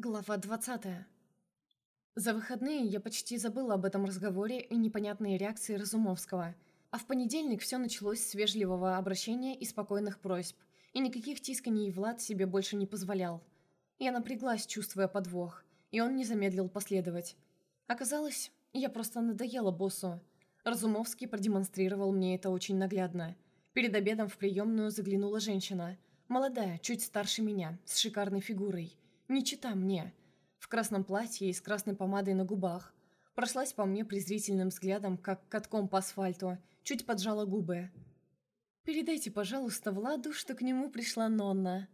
Глава 20 За выходные я почти забыла об этом разговоре и непонятной реакции Разумовского, а в понедельник все началось с вежливого обращения и спокойных просьб, и никаких тисканий Влад себе больше не позволял. Я напряглась, чувствуя подвох, и он не замедлил последовать. Оказалось, я просто надоела боссу. Разумовский продемонстрировал мне это очень наглядно. Перед обедом в приемную заглянула женщина, молодая, чуть старше меня, с шикарной фигурой – не чита мне. В красном платье и с красной помадой на губах. Прошлась по мне презрительным взглядом, как катком по асфальту, чуть поджала губы. «Передайте, пожалуйста, Владу, что к нему пришла Нонна».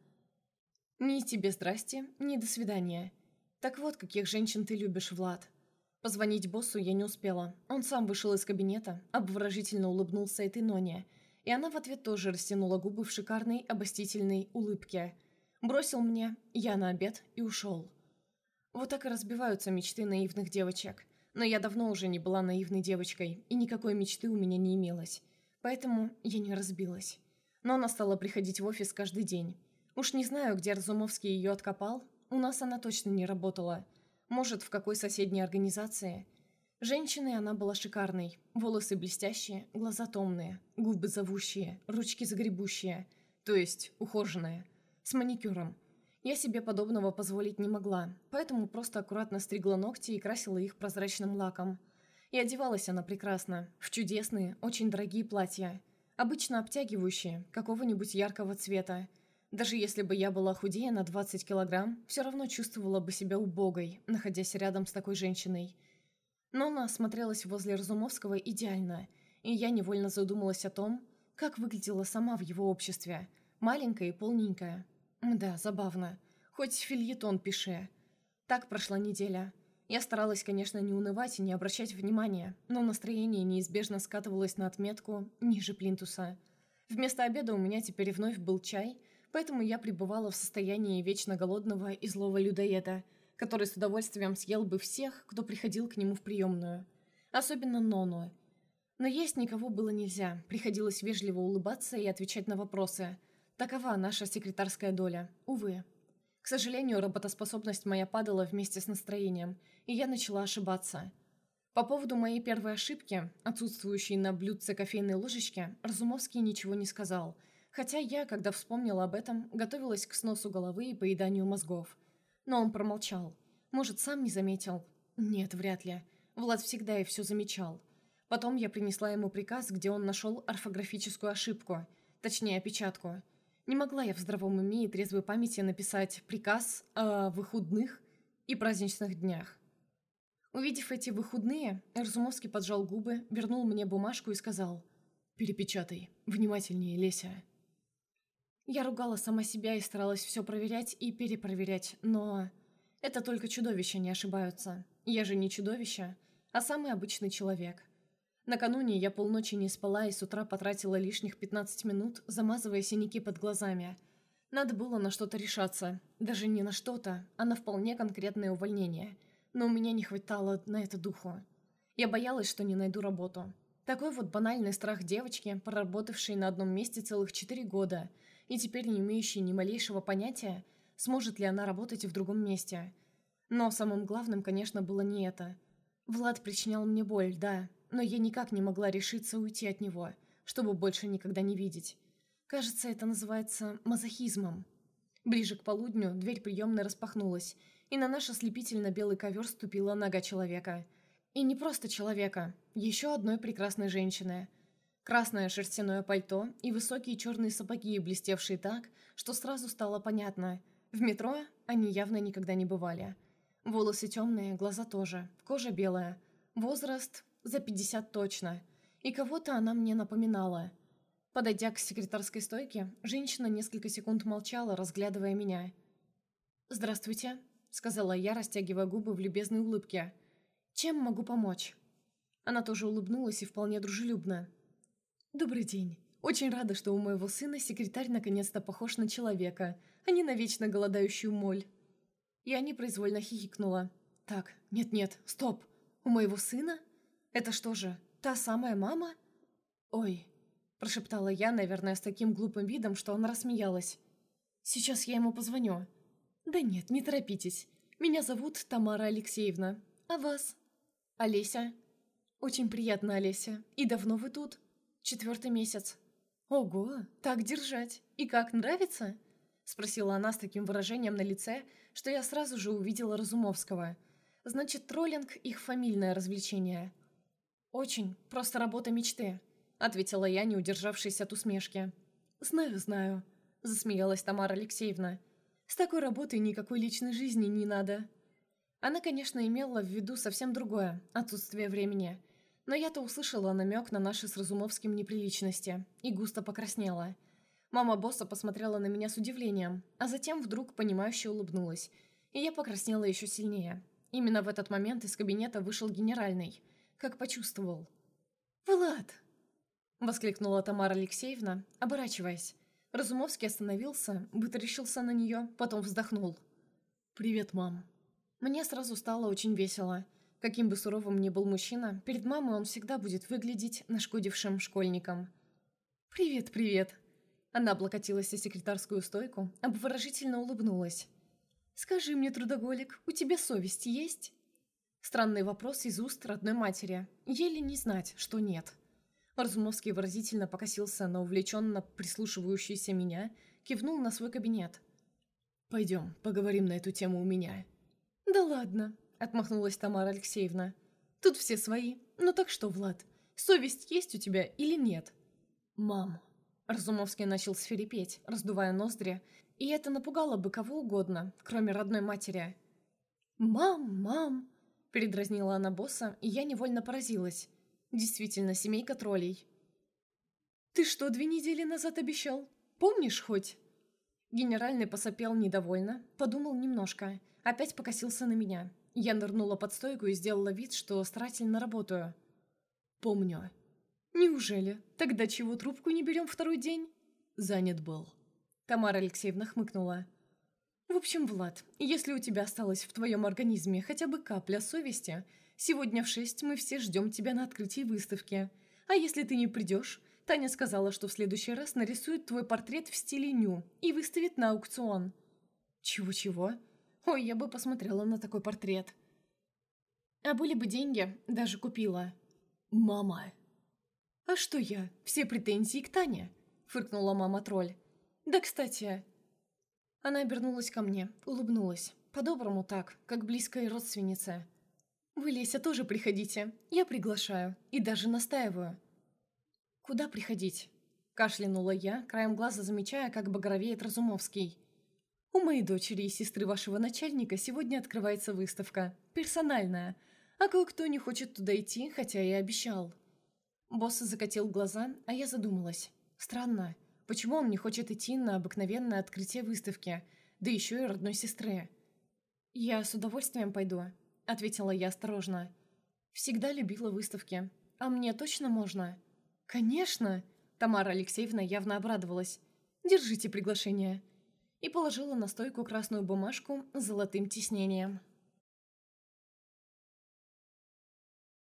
«Ни тебе здрасте, ни до свидания. Так вот, каких женщин ты любишь, Влад». Позвонить боссу я не успела. Он сам вышел из кабинета, обворожительно улыбнулся этой Ноне, и она в ответ тоже растянула губы в шикарной, обостительной улыбке – Бросил мне «я на обед» и ушел. Вот так и разбиваются мечты наивных девочек. Но я давно уже не была наивной девочкой, и никакой мечты у меня не имелось. Поэтому я не разбилась. Но она стала приходить в офис каждый день. Уж не знаю, где Разумовский ее откопал, у нас она точно не работала. Может, в какой соседней организации. Женщиной она была шикарной. Волосы блестящие, глаза томные, губы зовущие, ручки загребущие. То есть ухоженные с маникюром. Я себе подобного позволить не могла, поэтому просто аккуратно стригла ногти и красила их прозрачным лаком. И одевалась она прекрасно, в чудесные, очень дорогие платья, обычно обтягивающие, какого-нибудь яркого цвета. Даже если бы я была худее на 20 килограмм, все равно чувствовала бы себя убогой, находясь рядом с такой женщиной. Но она смотрелась возле Разумовского идеально, и я невольно задумалась о том, как выглядела сама в его обществе, маленькая и полненькая, да, забавно. Хоть фильетон пиши. Так прошла неделя. Я старалась, конечно, не унывать и не обращать внимания, но настроение неизбежно скатывалось на отметку ниже плинтуса. Вместо обеда у меня теперь вновь был чай, поэтому я пребывала в состоянии вечно голодного и злого людоеда, который с удовольствием съел бы всех, кто приходил к нему в приемную. Особенно Нону. Но есть никого было нельзя, приходилось вежливо улыбаться и отвечать на вопросы – Такова наша секретарская доля. Увы. К сожалению, работоспособность моя падала вместе с настроением, и я начала ошибаться. По поводу моей первой ошибки, отсутствующей на блюдце кофейной ложечки, Разумовский ничего не сказал, хотя я, когда вспомнила об этом, готовилась к сносу головы и поеданию мозгов. Но он промолчал. Может, сам не заметил? Нет, вряд ли. Влад всегда и все замечал. Потом я принесла ему приказ, где он нашел орфографическую ошибку, точнее, опечатку – не могла я в здравом уме и трезвой памяти написать приказ о выходных и праздничных днях. Увидев эти выходные, Разумовский поджал губы, вернул мне бумажку и сказал «Перепечатай, внимательнее, Леся». Я ругала сама себя и старалась все проверять и перепроверять, но... Это только чудовища не ошибаются. Я же не чудовище, а самый обычный человек – Накануне я полночи не спала и с утра потратила лишних 15 минут, замазывая синяки под глазами. Надо было на что-то решаться. Даже не на что-то, а на вполне конкретное увольнение. Но у меня не хватало на это духу. Я боялась, что не найду работу. Такой вот банальный страх девочки, проработавшей на одном месте целых 4 года, и теперь не имеющей ни малейшего понятия, сможет ли она работать в другом месте. Но самым главным, конечно, было не это. Влад причинял мне боль, да, но я никак не могла решиться уйти от него, чтобы больше никогда не видеть. Кажется, это называется мазохизмом. Ближе к полудню дверь приемной распахнулась, и на наш ослепительно-белый ковер ступила нога человека. И не просто человека, еще одной прекрасной женщины. Красное шерстяное пальто и высокие черные сапоги, блестевшие так, что сразу стало понятно. В метро они явно никогда не бывали. Волосы темные, глаза тоже, кожа белая. Возраст за 50 точно. И кого-то она мне напоминала. Подойдя к секретарской стойке, женщина несколько секунд молчала, разглядывая меня. «Здравствуйте», — сказала я, растягивая губы в любезной улыбке. «Чем могу помочь?» Она тоже улыбнулась и вполне дружелюбно. «Добрый день. Очень рада, что у моего сына секретарь наконец-то похож на человека, а не на вечно голодающую моль». Я непроизвольно хихикнула. «Так, нет-нет, стоп. У моего сына?» «Это что же, та самая мама?» «Ой», – прошептала я, наверное, с таким глупым видом, что она рассмеялась. «Сейчас я ему позвоню». «Да нет, не торопитесь. Меня зовут Тамара Алексеевна. А вас?» «Олеся». «Очень приятно, Олеся. И давно вы тут?» «Четвертый месяц». «Ого, так держать. И как, нравится?» Спросила она с таким выражением на лице, что я сразу же увидела Разумовского. «Значит, троллинг — их фамильное развлечение». «Очень. Просто работа мечты», — ответила я, не удержавшись от усмешки. «Знаю, знаю», — засмеялась Тамара Алексеевна. «С такой работой никакой личной жизни не надо». Она, конечно, имела в виду совсем другое – отсутствие времени. Но я-то услышала намек на наши с Разумовским неприличности и густо покраснела. Мама босса посмотрела на меня с удивлением, а затем вдруг понимающе улыбнулась, и я покраснела еще сильнее. Именно в этот момент из кабинета вышел генеральный, как почувствовал. «Влад!» – воскликнула Тамара Алексеевна, оборачиваясь. Разумовский остановился, вытаращился на нее, потом вздохнул. «Привет, мам». Мне сразу стало очень весело. Каким бы суровым ни был мужчина, перед мамой он всегда будет выглядеть нашкодившим школьником. «Привет, привет!» Она облокотилась о секретарскую стойку, обворожительно улыбнулась. «Скажи мне, трудоголик, у тебя совесть есть?» Странный вопрос из уст родной матери. Еле не знать, что нет. Разумовский выразительно покосился на увлеченно прислушивающуюся меня, кивнул на свой кабинет. «Пойдем, поговорим на эту тему у меня». «Да ладно», — отмахнулась Тамара Алексеевна. «Тут все свои. Ну так что, Влад, совесть есть у тебя или нет?» «Мам». Разумовский начал свирепеть, раздувая ноздри, и это напугало бы кого угодно, кроме родной матери. «Мам, мам!» – передразнила она босса, и я невольно поразилась. Действительно, семейка троллей. «Ты что, две недели назад обещал? Помнишь хоть?» Генеральный посопел недовольно, подумал немножко – Опять покосился на меня. Я нырнула под стойку и сделала вид, что старательно работаю. «Помню». «Неужели? Тогда чего трубку не берем второй день?» «Занят был». Тамара Алексеевна хмыкнула. «В общем, Влад, если у тебя осталось в твоем организме хотя бы капля совести, сегодня в шесть мы все ждем тебя на открытии выставки. А если ты не придешь, Таня сказала, что в следующий раз нарисует твой портрет в стиле ню и выставит на аукцион». «Чего-чего?» Ой, я бы посмотрела на такой портрет. А были бы деньги, даже купила. Мама. А что я? Все претензии к Тане? Фыркнула мама-тролль. Да, кстати... Она обернулась ко мне, улыбнулась. По-доброму так, как близкая родственница. «Вы, Леся, тоже приходите. Я приглашаю. И даже настаиваю». «Куда приходить?» Кашлянула я, краем глаза замечая, как багровеет Разумовский. У моей дочери и сестры вашего начальника сегодня открывается выставка. Персональная. А кое-кто не хочет туда идти, хотя и обещал. Босс закатил глаза, а я задумалась. Странно. Почему он не хочет идти на обыкновенное открытие выставки, да еще и родной сестры? «Я с удовольствием пойду», — ответила я осторожно. «Всегда любила выставки. А мне точно можно?» «Конечно!» — Тамара Алексеевна явно обрадовалась. «Держите приглашение» и положила на стойку красную бумажку с золотым тиснением.